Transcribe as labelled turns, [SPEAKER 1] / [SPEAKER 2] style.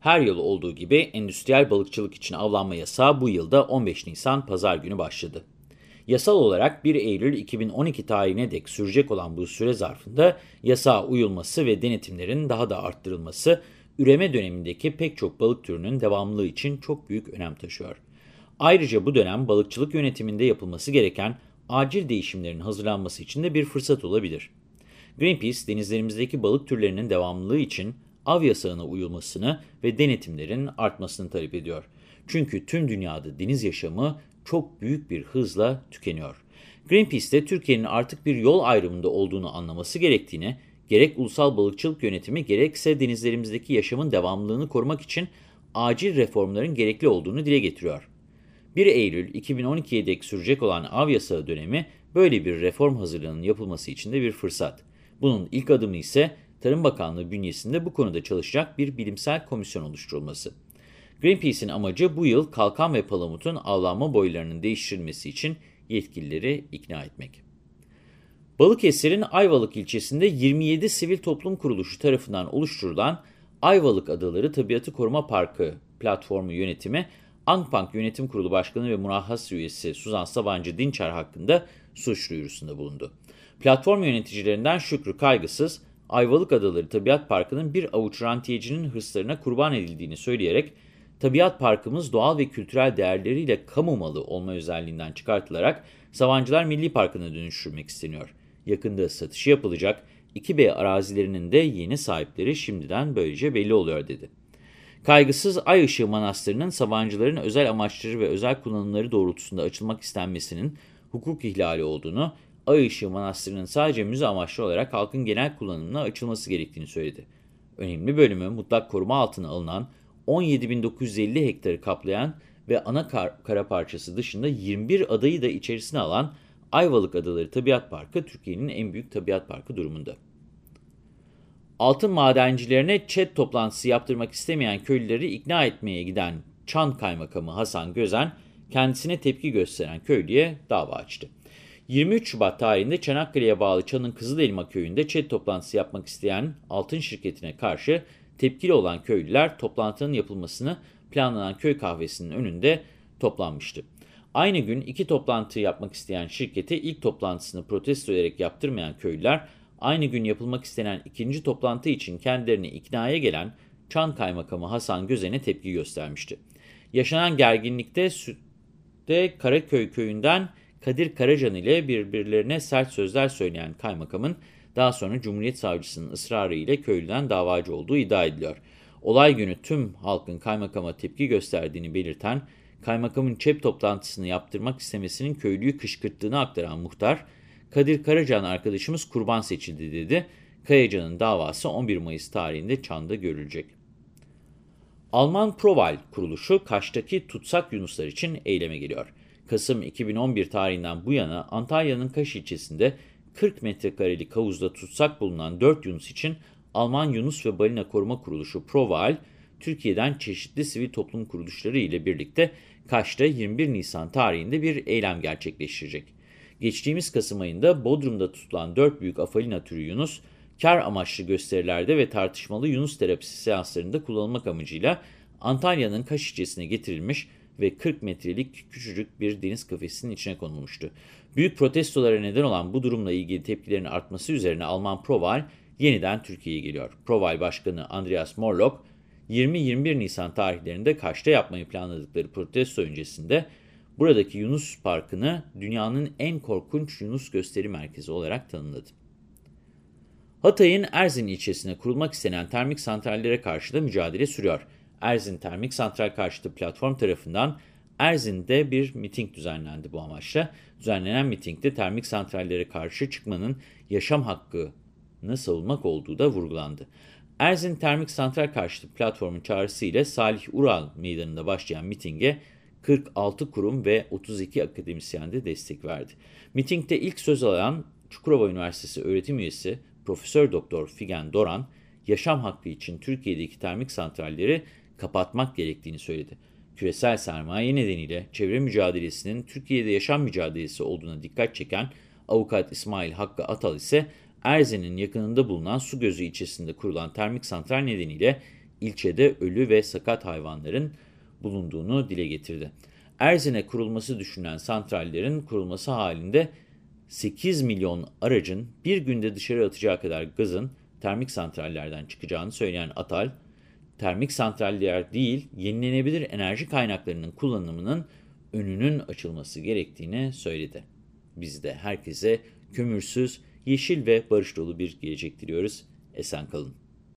[SPEAKER 1] Her yıl olduğu gibi endüstriyel balıkçılık için avlanma yasağı bu yılda 15 Nisan Pazar günü başladı. Yasal olarak 1 Eylül 2012 tarihine dek sürecek olan bu süre zarfında yasağa uyulması ve denetimlerin daha da arttırılması, üreme dönemindeki pek çok balık türünün devamlılığı için çok büyük önem taşıyor. Ayrıca bu dönem balıkçılık yönetiminde yapılması gereken acil değişimlerin hazırlanması için de bir fırsat olabilir. Greenpeace, denizlerimizdeki balık türlerinin devamlılığı için av yasağına uyulmasını ve denetimlerin artmasını talep ediyor. Çünkü tüm dünyada deniz yaşamı çok büyük bir hızla tükeniyor. Greenpeace de Türkiye'nin artık bir yol ayrımında olduğunu anlaması gerektiğini, gerek ulusal balıkçılık yönetimi gerekse denizlerimizdeki yaşamın devamlılığını korumak için acil reformların gerekli olduğunu dile getiriyor. 1 Eylül 2012'ye dek sürecek olan av yasağı dönemi böyle bir reform hazırlığının yapılması için de bir fırsat. Bunun ilk adımı ise Tarım Bakanlığı bünyesinde bu konuda çalışacak bir bilimsel komisyon oluşturulması. Greenpeace'in amacı bu yıl kalkan ve palamutun avlanma boylarının değiştirilmesi için yetkilileri ikna etmek. Balıkesir'in Ayvalık ilçesinde 27 sivil toplum kuruluşu tarafından oluşturulan Ayvalık Adaları Tabiatı Koruma Parkı platformu yönetimi, Angpank Yönetim Kurulu Başkanı ve Murahhas üyesi Suzan Sabancı Dinçer hakkında suç duyurusunda bulundu. Platform yöneticilerinden Şükrü Kaygısız, Ayvalık Adaları Tabiat Parkı'nın bir avuç rantiyecinin hırslarına kurban edildiğini söyleyerek, Tabiat Parkımız doğal ve kültürel değerleriyle kamu malı olma özelliğinden çıkartılarak Savancılar Milli Parkı'na dönüştürmek isteniyor. Yakında satışı yapılacak 2B arazilerinin de yeni sahipleri şimdiden böylece belli oluyor dedi. Kaygısız Ay Işığı Manastırı'nın Savancıların özel amaçları ve özel kullanımları doğrultusunda açılmak istenmesinin hukuk ihlali olduğunu, Ay Işığı Manastırı'nın sadece müze amaçlı olarak halkın genel kullanımına açılması gerektiğini söyledi. Önemli bölümü mutlak koruma altına alınan 17.950 hektarı kaplayan ve ana kar, kara parçası dışında 21 adayı da içerisine alan Ayvalık Adaları Tabiat Parkı Türkiye'nin en büyük tabiat parkı durumunda. Altın madencilerine çet toplantısı yaptırmak istemeyen köylüleri ikna etmeye giden Çan Kaymakamı Hasan Gözen kendisine tepki gösteren köylüye dava açtı. 23 Şubat tarihinde Çanakkale'ye bağlı Çan'ın Kızılelma köyünde çet toplantısı yapmak isteyen altın şirketine karşı tepkili olan köylüler toplantının yapılmasını planlanan köy kahvesinin önünde toplanmıştı. Aynı gün iki toplantı yapmak isteyen şirkete ilk toplantısını protesto ederek yaptırmayan köylüler, aynı gün yapılmak istenen ikinci toplantı için kendilerini iknaya gelen Çan Kaymakamı Hasan Gözen'e tepki göstermişti. Yaşanan gerginlikte Sütte Karaköy köyünden Kadir Karacan ile birbirlerine sert sözler söyleyen kaymakamın daha sonra Cumhuriyet Savcısının ısrarı ile köylüden davacı olduğu iddia ediliyor. Olay günü tüm halkın kaymakama tepki gösterdiğini belirten, kaymakamın çep toplantısını yaptırmak istemesinin köylüyü kışkırttığını aktaran muhtar, Kadir Karacan arkadaşımız kurban seçildi dedi. Kayacan'ın davası 11 Mayıs tarihinde Çan'da görülecek. Alman Proval kuruluşu Kaş'taki tutsak yunuslar için eyleme geliyor. Kasım 2011 tarihinden bu yana Antalya'nın Kaş ilçesinde 40 metrekarelik havuzda tutsak bulunan 4 yunus için Alman Yunus ve Balina Koruma Kuruluşu Proval, Türkiye'den çeşitli sivil toplum kuruluşları ile birlikte Kaş'ta 21 Nisan tarihinde bir eylem gerçekleştirecek. Geçtiğimiz Kasım ayında Bodrum'da tutulan 4 büyük afalina türü Yunus, kar amaçlı gösterilerde ve tartışmalı Yunus terapisi seanslarında kullanılmak amacıyla Antalya'nın Kaş ilçesine getirilmiş ve 40 metrelik küçücük bir deniz kafesinin içine konulmuştu. Büyük protestolara neden olan bu durumla ilgili tepkilerin artması üzerine Alman Proval yeniden Türkiye'ye geliyor. Proval Başkanı Andreas Morlock, 20-21 Nisan tarihlerinde Kaş'ta yapmayı planladıkları protesto öncesinde buradaki Yunus Parkı'nı dünyanın en korkunç Yunus gösteri merkezi olarak tanımladı. Hatay'ın Erzin ilçesine kurulmak istenen termik santrallere karşı da mücadele sürüyor. Erzin Termik Santral karşıtı platform tarafından Erzin'de bir miting düzenlendi bu amaçla. Düzenlenen mitingde termik santrallere karşı çıkmanın yaşam hakkını savunmak olduğu da vurgulandı. Erzin Termik Santral karşıtı platformun çağrısıyla Salih Ural Meydanı'nda başlayan mitinge 46 kurum ve 32 akademisyen de destek verdi. Mitingde ilk söz alan Çukurova Üniversitesi öğretim üyesi Profesör Doktor Figen Doran, yaşam hakkı için Türkiye'deki termik santralleri kapatmak gerektiğini söyledi. Küresel sermaye nedeniyle çevre mücadelesinin Türkiye'de yaşam mücadelesi olduğuna dikkat çeken avukat İsmail Hakkı Atal ise Erzin'in yakınında bulunan Su Gözü ilçesinde kurulan termik santral nedeniyle ilçede ölü ve sakat hayvanların bulunduğunu dile getirdi. Erzin'e kurulması düşünülen santrallerin kurulması halinde 8 milyon aracın bir günde dışarı atacağı kadar gazın termik santrallerden çıkacağını söyleyen Atal, termik santraller değil, yenilenebilir enerji kaynaklarının kullanımının önünün açılması gerektiğini söyledi. Biz de herkese kömürsüz, yeşil ve barış dolu bir gelecek diliyoruz. Esen kalın.